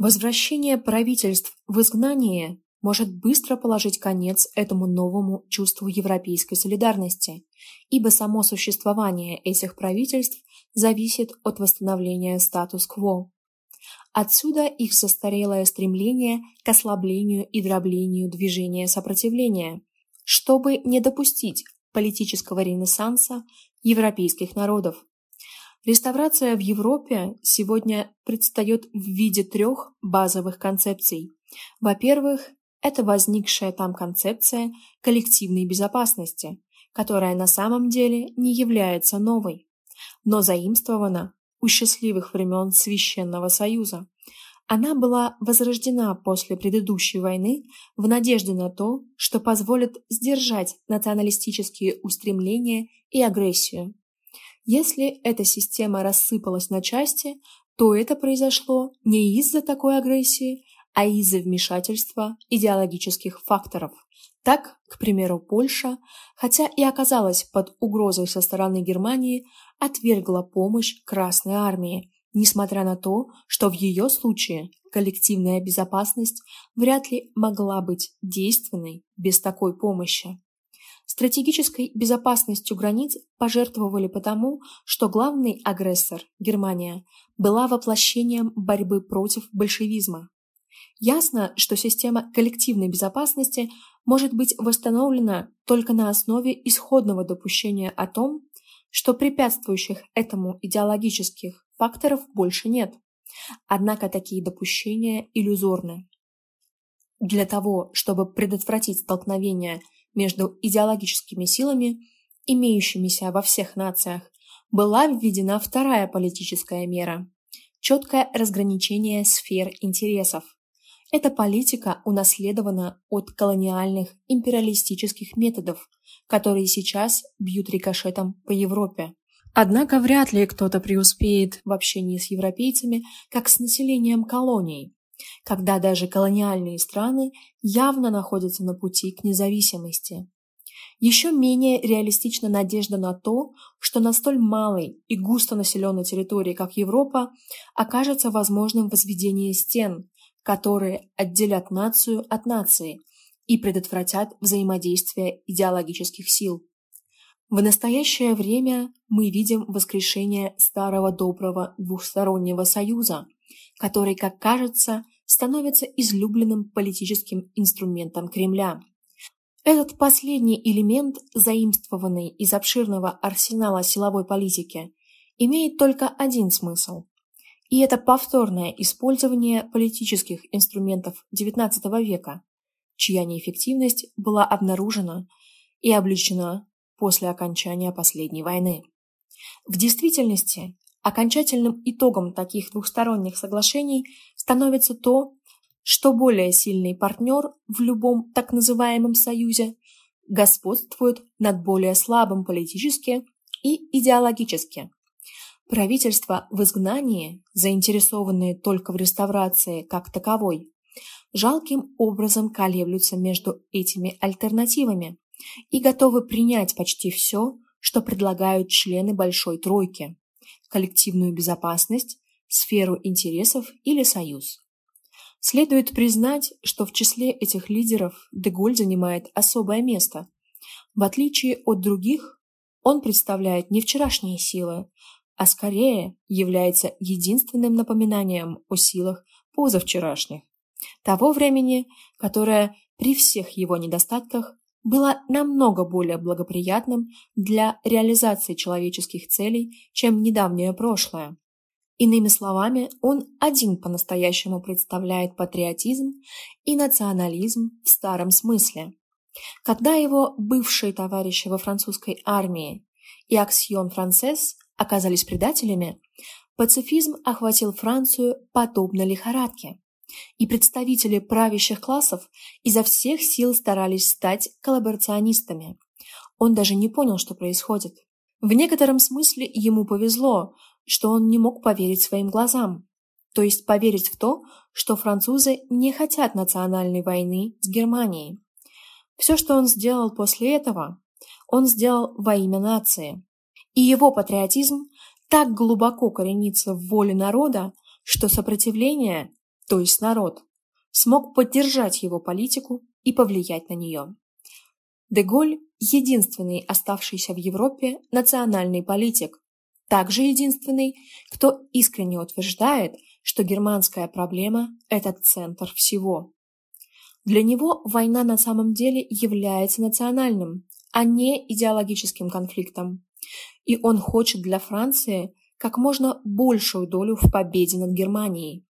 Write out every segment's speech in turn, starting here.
Возвращение правительств в изгнание может быстро положить конец этому новому чувству европейской солидарности, ибо само существование этих правительств зависит от восстановления статус-кво. Отсюда их застарелое стремление к ослаблению и дроблению движения сопротивления, чтобы не допустить политического ренессанса европейских народов. Реставрация в Европе сегодня предстает в виде трех базовых концепций. Во-первых, это возникшая там концепция коллективной безопасности, которая на самом деле не является новой, но заимствована у счастливых времен Священного Союза. Она была возрождена после предыдущей войны в надежде на то, что позволит сдержать националистические устремления и агрессию. Если эта система рассыпалась на части, то это произошло не из-за такой агрессии, а из-за вмешательства идеологических факторов. Так, к примеру, Польша, хотя и оказалась под угрозой со стороны Германии, отвергла помощь Красной Армии, несмотря на то, что в ее случае коллективная безопасность вряд ли могла быть действенной без такой помощи. Стратегической безопасностью границ пожертвовали потому, что главный агрессор, Германия, была воплощением борьбы против большевизма. Ясно, что система коллективной безопасности может быть восстановлена только на основе исходного допущения о том, что препятствующих этому идеологических факторов больше нет. Однако такие допущения иллюзорны. Для того, чтобы предотвратить столкновение между идеологическими силами, имеющимися во всех нациях, была введена вторая политическая мера – четкое разграничение сфер интересов. Эта политика унаследована от колониальных империалистических методов, которые сейчас бьют рикошетом по Европе. Однако вряд ли кто-то преуспеет в общении с европейцами, как с населением колоний, когда даже колониальные страны явно находятся на пути к независимости. Еще менее реалистична надежда на то, что на столь малой и густо населенной территории, как Европа, окажется возможным возведение стен, которые отделят нацию от нации и предотвратят взаимодействие идеологических сил. В настоящее время мы видим воскрешение старого доброго двухстороннего союза, который, как кажется, становится излюбленным политическим инструментом Кремля. Этот последний элемент, заимствованный из обширного арсенала силовой политики, имеет только один смысл и это повторное использование политических инструментов XIX века, чья неэффективность была обнаружена и обличена после окончания последней войны. В действительности, окончательным итогом таких двухсторонних соглашений становится то, что более сильный партнер в любом так называемом союзе господствует над более слабым политически и идеологически. Правительства в изгнании, заинтересованные только в реставрации как таковой, жалким образом колеблются между этими альтернативами и готовы принять почти все, что предлагают члены Большой Тройки – коллективную безопасность, сферу интересов или союз. Следует признать, что в числе этих лидеров Деголь занимает особое место. В отличие от других, он представляет не вчерашние силы, а скорее является единственным напоминанием о силах позавчерашних, того времени, которое при всех его недостатках было намного более благоприятным для реализации человеческих целей, чем недавнее прошлое. Иными словами, он один по-настоящему представляет патриотизм и национализм в старом смысле. Когда его бывшие товарищи во французской армии и Аксьон Францесс оказались предателями, пацифизм охватил Францию подобно лихорадке, и представители правящих классов изо всех сил старались стать коллаборационистами. Он даже не понял, что происходит. В некотором смысле ему повезло, что он не мог поверить своим глазам, то есть поверить в то, что французы не хотят национальной войны с Германией. Все, что он сделал после этого, он сделал во имя нации. И его патриотизм так глубоко коренится в воле народа, что сопротивление, то есть народ, смог поддержать его политику и повлиять на нее. Деголь – единственный оставшийся в Европе национальный политик, также единственный, кто искренне утверждает, что германская проблема – это центр всего. Для него война на самом деле является национальным, а не идеологическим конфликтом. И он хочет для Франции как можно большую долю в победе над Германией.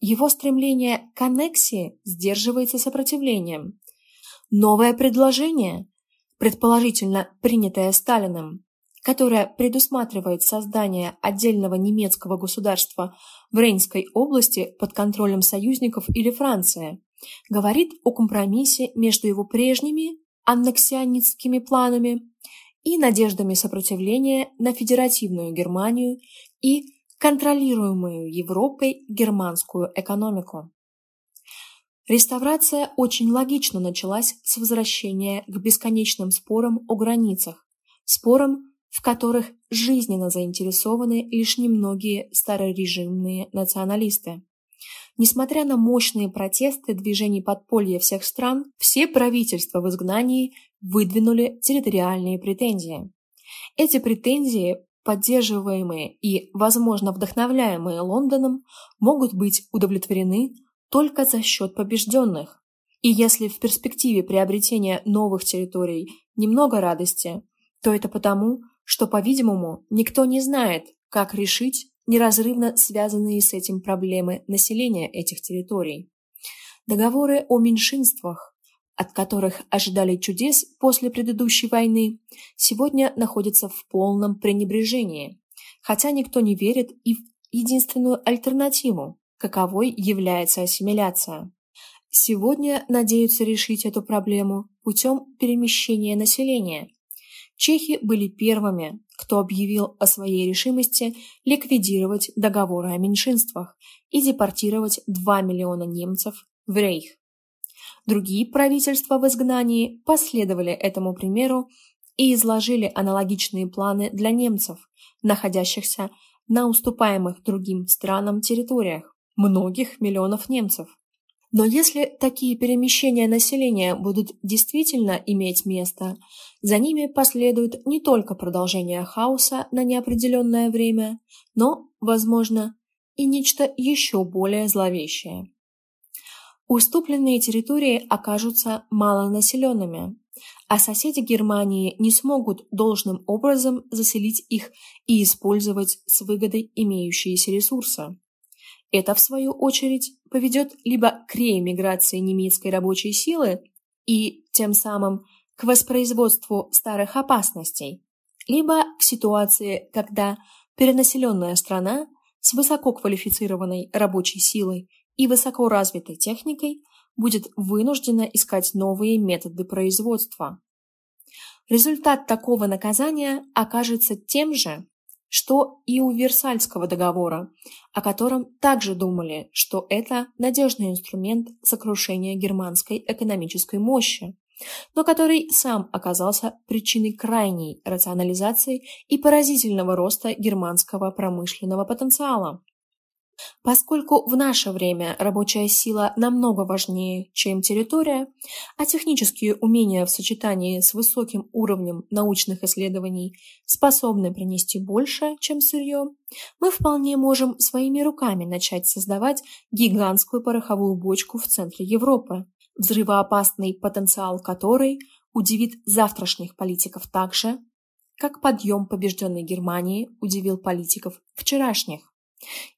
Его стремление к аннексии сдерживается сопротивлением. Новое предложение, предположительно принятое Сталиным, которое предусматривает создание отдельного немецкого государства в Рейнской области под контролем союзников или Франции, говорит о компромиссе между его прежними аннексионистскими планами и надеждами сопротивления на федеративную Германию и контролируемую Европой германскую экономику. Реставрация очень логично началась с возвращения к бесконечным спорам о границах, спорам, в которых жизненно заинтересованы лишь немногие старорежимные националисты. Несмотря на мощные протесты движений подполья всех стран, все правительства в изгнании выдвинули территориальные претензии. Эти претензии, поддерживаемые и, возможно, вдохновляемые Лондоном, могут быть удовлетворены только за счет побежденных. И если в перспективе приобретения новых территорий немного радости, то это потому, что, по-видимому, никто не знает, как решить неразрывно связанные с этим проблемы населения этих территорий. Договоры о меньшинствах, от которых ожидали чудес после предыдущей войны, сегодня находятся в полном пренебрежении, хотя никто не верит и в единственную альтернативу, каковой является ассимиляция. Сегодня надеются решить эту проблему путем перемещения населения. Чехи были первыми, кто объявил о своей решимости ликвидировать договоры о меньшинствах и депортировать 2 миллиона немцев в Рейх. Другие правительства в изгнании последовали этому примеру и изложили аналогичные планы для немцев, находящихся на уступаемых другим странам территориях, многих миллионов немцев. Но если такие перемещения населения будут действительно иметь место, за ними последует не только продолжение хаоса на неопределенное время, но, возможно, и нечто еще более зловещее. Уступленные территории окажутся малонаселенными, а соседи Германии не смогут должным образом заселить их и использовать с выгодой имеющиеся ресурсы. Это, в свою очередь, поведет либо к реэмиграции немецкой рабочей силы и, тем самым, к воспроизводству старых опасностей, либо к ситуации, когда перенаселенная страна с высококвалифицированной рабочей силой и высокоразвитой техникой будет вынуждена искать новые методы производства. Результат такого наказания окажется тем же, что и у Версальского договора, о котором также думали, что это надежный инструмент сокрушения германской экономической мощи, но который сам оказался причиной крайней рационализации и поразительного роста германского промышленного потенциала. Поскольку в наше время рабочая сила намного важнее, чем территория, а технические умения в сочетании с высоким уровнем научных исследований способны принести больше, чем сырье, мы вполне можем своими руками начать создавать гигантскую пороховую бочку в центре Европы, взрывоопасный потенциал которой удивит завтрашних политиков так же, как подъем побежденной Германии удивил политиков вчерашних.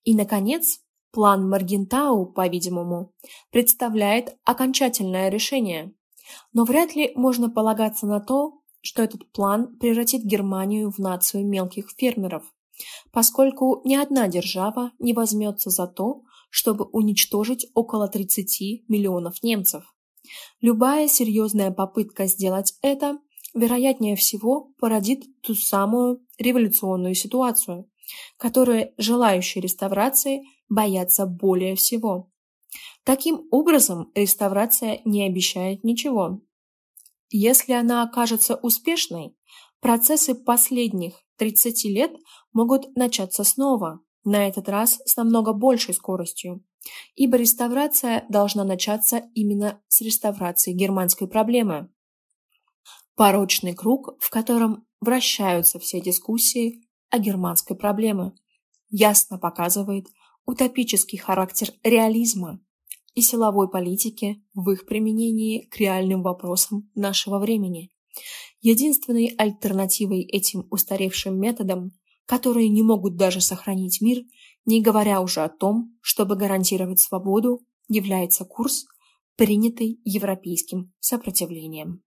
И, наконец, план Маргентау, по-видимому, представляет окончательное решение. Но вряд ли можно полагаться на то, что этот план превратит Германию в нацию мелких фермеров, поскольку ни одна держава не возьмется за то, чтобы уничтожить около 30 миллионов немцев. Любая серьезная попытка сделать это, вероятнее всего, породит ту самую революционную ситуацию, которые желающие реставрации боятся более всего. Таким образом, реставрация не обещает ничего. Если она окажется успешной, процессы последних 30 лет могут начаться снова, на этот раз с намного большей скоростью. ибо реставрация должна начаться именно с реставрации германской проблемы. Порочный круг, в котором вращаются все дискуссии о германской проблеме, ясно показывает утопический характер реализма и силовой политики в их применении к реальным вопросам нашего времени. Единственной альтернативой этим устаревшим методам, которые не могут даже сохранить мир, не говоря уже о том, чтобы гарантировать свободу, является курс, принятый европейским сопротивлением.